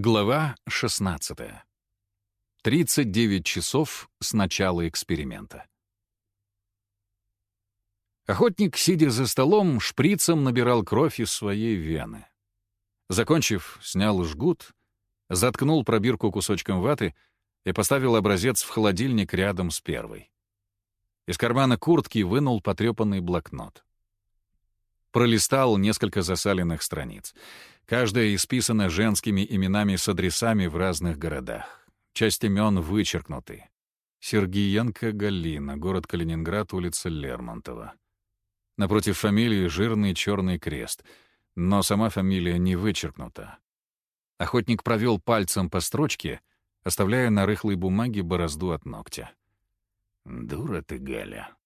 Глава 16. 39 часов с начала эксперимента. Охотник, сидя за столом, шприцем набирал кровь из своей вены. Закончив, снял жгут, заткнул пробирку кусочком ваты и поставил образец в холодильник рядом с первой. Из кармана куртки вынул потрепанный блокнот. Пролистал несколько засаленных страниц. Каждая исписана женскими именами с адресами в разных городах. Часть имен вычеркнуты. Сергиенко Галина, город Калининград, улица Лермонтова. Напротив фамилии жирный черный крест, но сама фамилия не вычеркнута. Охотник провел пальцем по строчке, оставляя на рыхлой бумаге борозду от ногтя. «Дура ты, Галя»,